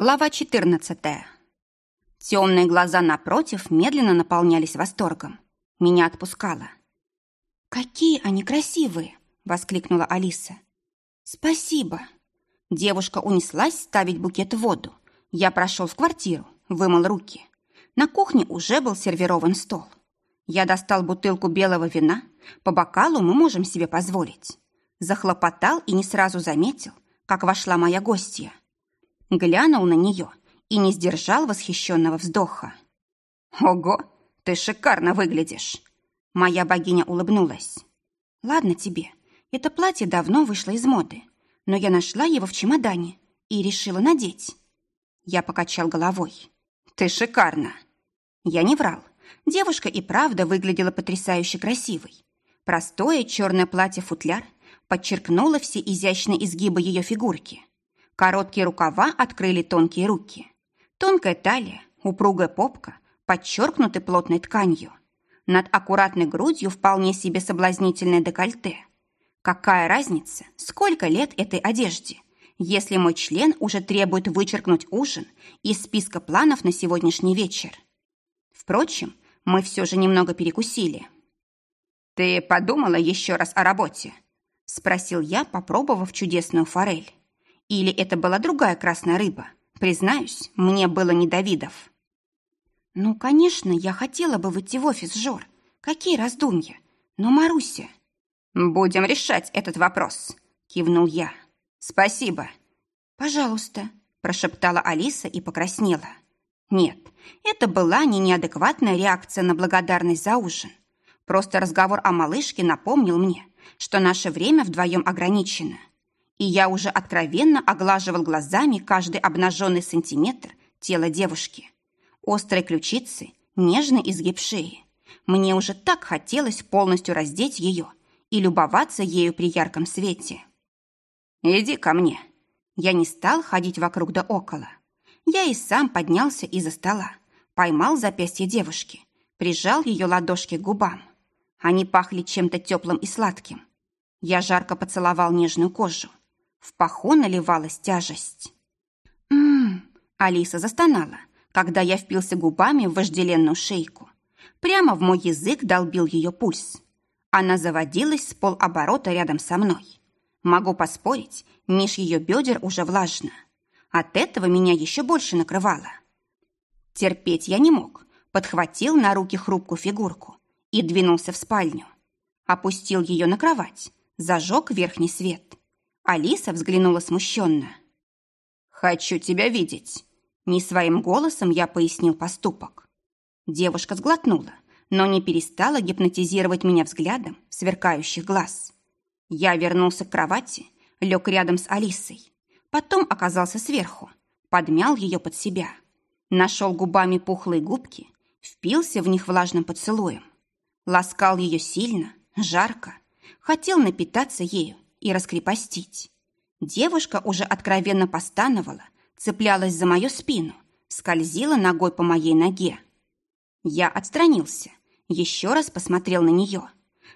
Глава 14. Темные глаза напротив медленно наполнялись восторгом. Меня отпускало. «Какие они красивые!» — воскликнула Алиса. «Спасибо!» Девушка унеслась ставить букет в воду. Я прошел в квартиру, вымыл руки. На кухне уже был сервирован стол. Я достал бутылку белого вина. По бокалу мы можем себе позволить. Захлопотал и не сразу заметил, как вошла моя гостья — глянул на нее и не сдержал восхищенного вздоха. «Ого, ты шикарно выглядишь!» Моя богиня улыбнулась. «Ладно тебе, это платье давно вышло из моды, но я нашла его в чемодане и решила надеть». Я покачал головой. «Ты шикарна!» Я не врал. Девушка и правда выглядела потрясающе красивой. Простое черное платье-футляр подчеркнуло все изящные изгибы ее фигурки. Короткие рукава открыли тонкие руки. Тонкая талия, упругая попка, подчеркнуты плотной тканью. Над аккуратной грудью вполне себе соблазнительное декольте. Какая разница, сколько лет этой одежде, если мой член уже требует вычеркнуть ужин из списка планов на сегодняшний вечер? Впрочем, мы все же немного перекусили. «Ты подумала еще раз о работе?» – спросил я, попробовав чудесную форель. Или это была другая красная рыба? Признаюсь, мне было не до видов. Ну, конечно, я хотела бы выйти в офис, Жор. Какие раздумья? Но Маруся... Будем решать этот вопрос, кивнул я. Спасибо. Пожалуйста, прошептала Алиса и покраснела. Нет, это была не неадекватная реакция на благодарность за ужин. Просто разговор о малышке напомнил мне, что наше время вдвоем ограничено и я уже откровенно оглаживал глазами каждый обнаженный сантиметр тела девушки. Острые ключицы, нежный изгиб шеи. Мне уже так хотелось полностью раздеть ее и любоваться ею при ярком свете. «Иди ко мне». Я не стал ходить вокруг да около. Я и сам поднялся из-за стола, поймал запястье девушки, прижал ее ладошки к губам. Они пахли чем-то теплым и сладким. Я жарко поцеловал нежную кожу, в паху наливалась тяжесть. «М-м-м!» Алиса застонала, когда я впился губами в вожделенную шейку. Прямо в мой язык долбил ее пульс. Она заводилась с полоборота рядом со мной. Могу поспорить, меж ее бедер уже влажно. От этого меня еще больше накрывало. Терпеть я не мог. Подхватил на руки хрупкую фигурку и двинулся в спальню. Опустил ее на кровать, зажег верхний свет. Алиса взглянула смущенно. «Хочу тебя видеть», — не своим голосом я пояснил поступок. Девушка сглотнула, но не перестала гипнотизировать меня взглядом сверкающих глаз. Я вернулся к кровати, лег рядом с Алисой, потом оказался сверху, подмял ее под себя, нашел губами пухлые губки, впился в них влажным поцелуем, ласкал ее сильно, жарко, хотел напитаться ею и раскрепостить. Девушка уже откровенно постановала, цеплялась за мою спину, скользила ногой по моей ноге. Я отстранился, еще раз посмотрел на нее.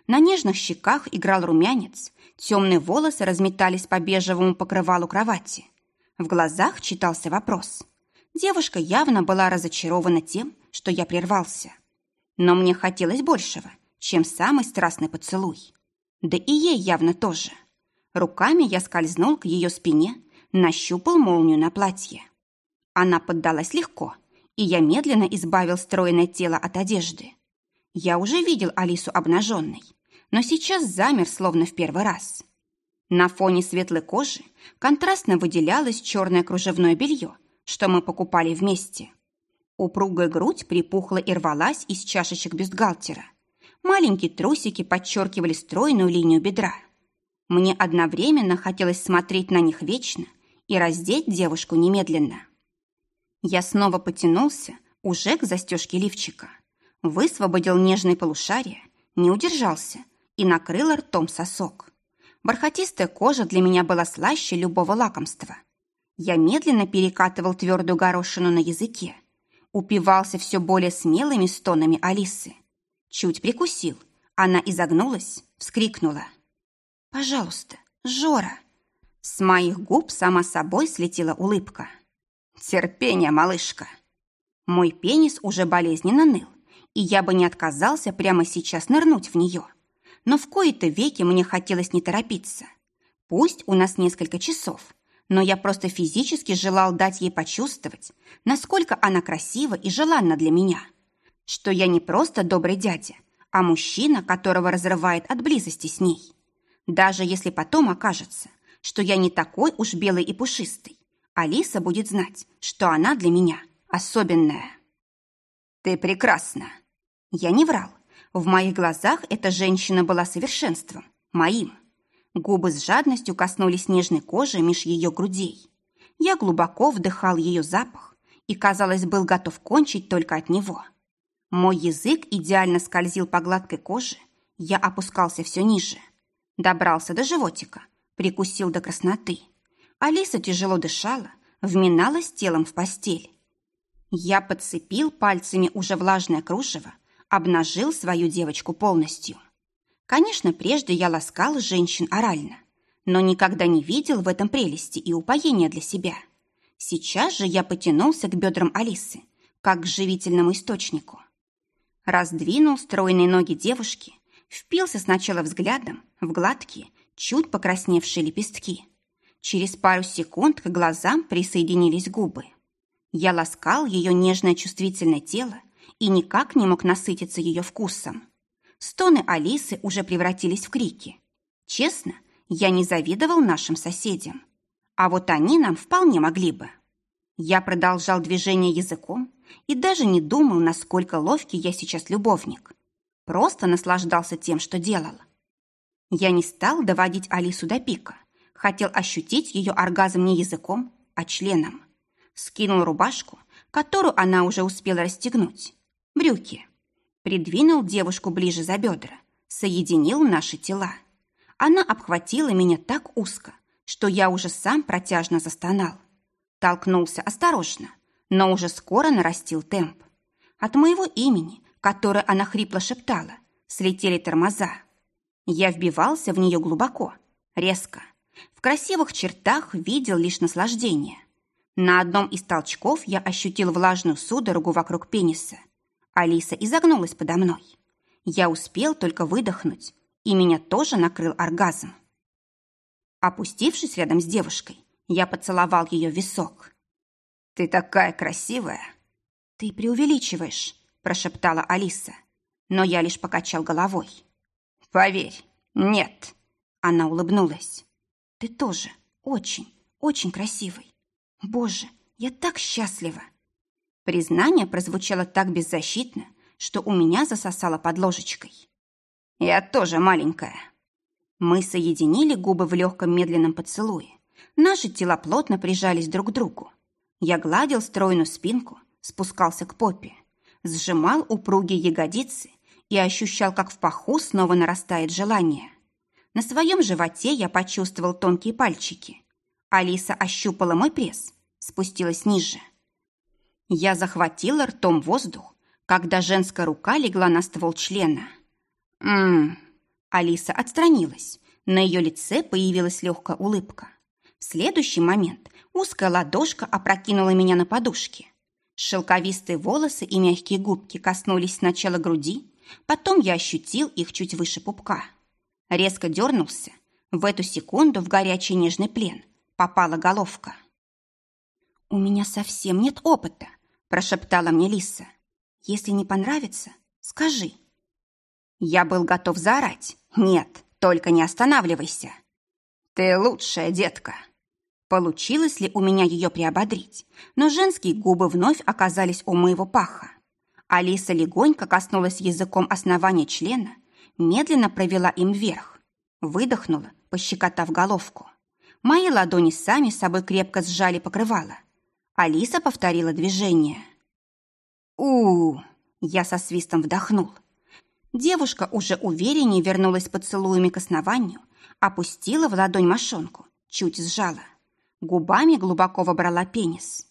На нежных щеках играл румянец, темные волосы разметались по бежевому покрывалу кровати. В глазах читался вопрос. Девушка явно была разочарована тем, что я прервался. Но мне хотелось большего, чем самый страстный поцелуй. Да и ей явно тоже. Руками я скользнул к ее спине, нащупал молнию на платье. Она поддалась легко, и я медленно избавил стройное тело от одежды. Я уже видел Алису обнаженной, но сейчас замер, словно в первый раз. На фоне светлой кожи контрастно выделялось черное кружевное белье, что мы покупали вместе. Упругая грудь припухла и рвалась из чашечек бюстгальтера. Маленькие трусики подчеркивали стройную линию бедра – мне одновременно хотелось смотреть на них вечно и раздеть девушку немедленно. Я снова потянулся уже к застежке лифчика, высвободил нежные полушария, не удержался и накрыл ртом сосок. Бархатистая кожа для меня была слаще любого лакомства. Я медленно перекатывал твердую горошину на языке, упивался все более смелыми стонами Алисы. Чуть прикусил, она изогнулась, вскрикнула – «Пожалуйста, Жора!» С моих губ сама собой слетела улыбка. Терпение, малышка. Мой пенис уже болезненно ныл, и я бы не отказался прямо сейчас нырнуть в нее. Но в кои-то веки мне хотелось не торопиться. Пусть у нас несколько часов, но я просто физически желал дать ей почувствовать, насколько она красива и желанна для меня. Что я не просто добрый дядя, а мужчина, которого разрывает от близости с ней. Даже если потом окажется, что я не такой уж белый и пушистый, Алиса будет знать, что она для меня особенная. «Ты прекрасна!» Я не врал. В моих глазах эта женщина была совершенством, моим. Губы с жадностью коснулись нежной кожи меж ее грудей. Я глубоко вдыхал ее запах и, казалось, был готов кончить только от него. Мой язык идеально скользил по гладкой коже, я опускался все ниже. Добрался до животика, прикусил до красноты. Алиса тяжело дышала, вминалась телом в постель. Я подцепил пальцами уже влажное кружево, обнажил свою девочку полностью. Конечно, прежде я ласкал женщин орально, но никогда не видел в этом прелести и упоения для себя. Сейчас же я потянулся к бедрам Алисы, как к живительному источнику раздвинул стройные ноги девушки, впился сначала взглядом в гладкие, чуть покрасневшие лепестки. Через пару секунд к глазам присоединились губы. Я ласкал ее нежное чувствительное тело и никак не мог насытиться ее вкусом. Стоны Алисы уже превратились в крики. Честно, я не завидовал нашим соседям. А вот они нам вполне могли бы. Я продолжал движение языком, и даже не думал, насколько ловкий я сейчас любовник. Просто наслаждался тем, что делал. Я не стал доводить Алису до пика. Хотел ощутить ее оргазм не языком, а членом. Скинул рубашку, которую она уже успела расстегнуть. Брюки. Придвинул девушку ближе за бедра. Соединил наши тела. Она обхватила меня так узко, что я уже сам протяжно застонал. Толкнулся осторожно, но уже скоро нарастил темп. От моего имени, которое она хрипло шептала, слетели тормоза. Я вбивался в нее глубоко, резко. В красивых чертах видел лишь наслаждение. На одном из толчков я ощутил влажную судорогу вокруг пениса. Алиса изогнулась подо мной. Я успел только выдохнуть, и меня тоже накрыл оргазм. Опустившись рядом с девушкой, я поцеловал ее висок. «Ты такая красивая!» «Ты преувеличиваешь», – прошептала Алиса. Но я лишь покачал головой. «Поверь, нет!» Она улыбнулась. «Ты тоже очень, очень красивый. Боже, я так счастлива!» Признание прозвучало так беззащитно, что у меня засосало под ложечкой. «Я тоже маленькая». Мы соединили губы в легком медленном поцелуе. Наши тела плотно прижались друг к другу. Я гладил стройную спинку, спускался к попе, сжимал упругие ягодицы и ощущал, как в паху снова нарастает желание. На своем животе я почувствовал тонкие пальчики. Алиса ощупала мой пресс, спустилась ниже. Я захватила ртом воздух, когда женская рука легла на ствол члена. «М-м-м». Алиса отстранилась. На ее лице появилась легкая улыбка. В следующий момент узкая ладошка опрокинула меня на подушке. Шелковистые волосы и мягкие губки коснулись сначала груди, потом я ощутил их чуть выше пупка. Резко дернулся. В эту секунду в горячий нежный плен попала головка. «У меня совсем нет опыта», – прошептала мне Лиса. «Если не понравится, скажи». Я был готов заорать. «Нет, только не останавливайся». «Ты лучшая, детка». Получилось ли у меня ее приободрить? Но женские губы вновь оказались у моего паха. Алиса легонько коснулась языком основания члена, медленно провела им вверх, выдохнула, пощекотав головку. Мои ладони сами собой крепко сжали покрывало. Алиса повторила движение. у, Я со свистом вдохнул. Девушка уже увереннее вернулась поцелуями к основанию, опустила в ладонь мошонку, чуть сжала. Губами глубоко вобрала пенис.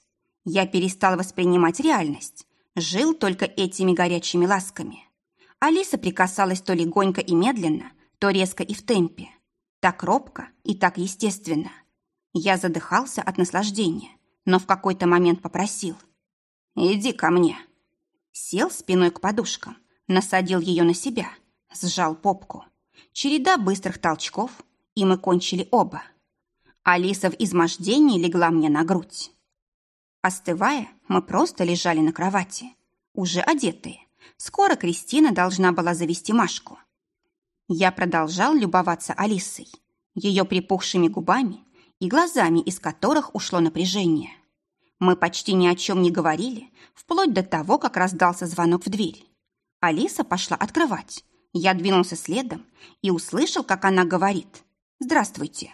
Я перестал воспринимать реальность. Жил только этими горячими ласками. Алиса прикасалась то легонько и медленно, то резко и в темпе. Так робко и так естественно. Я задыхался от наслаждения, но в какой-то момент попросил. «Иди ко мне». Сел спиной к подушкам, насадил ее на себя, сжал попку. Череда быстрых толчков, и мы кончили оба. Алиса в измождении легла мне на грудь. Остывая, мы просто лежали на кровати, уже одетые. Скоро Кристина должна была завести Машку. Я продолжал любоваться Алисой, ее припухшими губами и глазами, из которых ушло напряжение. Мы почти ни о чем не говорили, вплоть до того, как раздался звонок в дверь. Алиса пошла открывать. Я двинулся следом и услышал, как она говорит «Здравствуйте».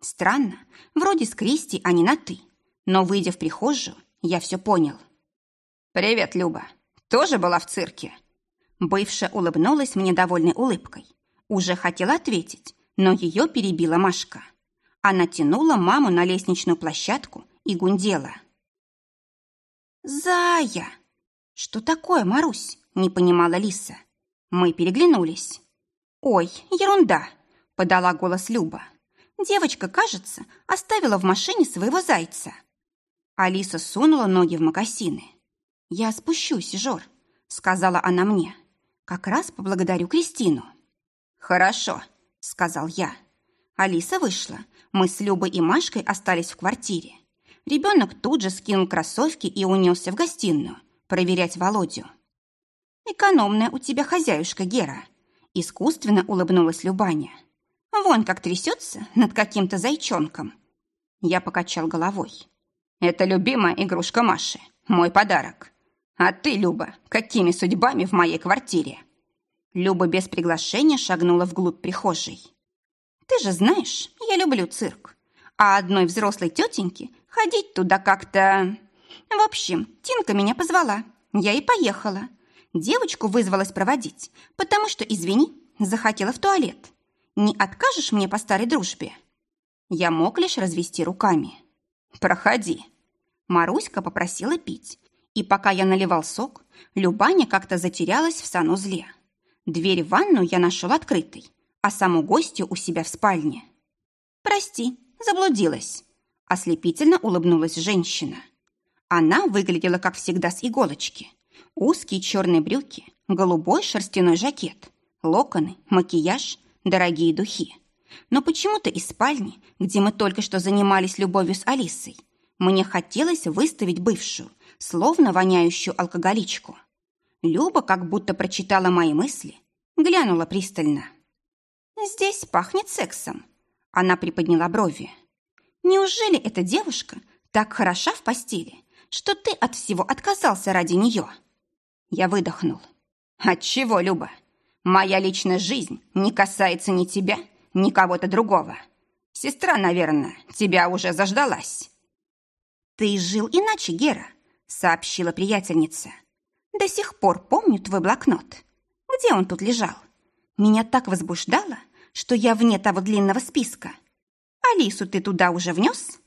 Странно, вроде с Кристи, а не на «ты». Но, выйдя в прихожую, я все понял. «Привет, Люба. Тоже была в цирке?» Бывшая улыбнулась мне довольной улыбкой. Уже хотела ответить, но ее перебила Машка. Она тянула маму на лестничную площадку и гундела. «Зая!» «Что такое, Марусь?» – не понимала Лиса. Мы переглянулись. «Ой, ерунда!» – подала голос Люба. «Девочка, кажется, оставила в машине своего зайца». Алиса сунула ноги в мокасины. «Я спущусь, Жор», — сказала она мне. «Как раз поблагодарю Кристину». «Хорошо», — сказал я. Алиса вышла. Мы с Любой и Машкой остались в квартире. Ребенок тут же скинул кроссовки и унесся в гостиную проверять Володю. «Экономная у тебя хозяюшка, Гера», — искусственно улыбнулась Любаня. «Вон как трясется над каким-то зайчонком». Я покачал головой. «Это любимая игрушка Маши, мой подарок. А ты, Люба, какими судьбами в моей квартире?» Люба без приглашения шагнула вглубь прихожей. «Ты же знаешь, я люблю цирк. А одной взрослой тетеньке ходить туда как-то... В общем, Тинка меня позвала. Я и поехала. Девочку вызвалась проводить, потому что, извини, захотела в туалет. Не откажешь мне по старой дружбе?» Я мог лишь развести руками. «Проходи». Маруська попросила пить, и пока я наливал сок, Любаня как-то затерялась в санузле. Дверь в ванну я нашел открытой, а саму гостью у себя в спальне. «Прости, заблудилась», — ослепительно улыбнулась женщина. Она выглядела, как всегда, с иголочки. Узкие черные брюки, голубой шерстяной жакет, локоны, макияж, дорогие духи. Но почему-то из спальни, где мы только что занимались любовью с Алисой, мне хотелось выставить бывшую, словно воняющую алкоголичку. Люба как будто прочитала мои мысли, глянула пристально. «Здесь пахнет сексом», — она приподняла брови. «Неужели эта девушка так хороша в постели, что ты от всего отказался ради нее?» Я выдохнул. «Отчего, Люба? Моя личная жизнь не касается ни тебя, ни кого-то другого. Сестра, наверное, тебя уже заждалась». «Ты жил иначе, Гера», — сообщила приятельница. «До сих пор помню твой блокнот. Где он тут лежал? Меня так возбуждало, что я вне того длинного списка. Алису ты туда уже внес?»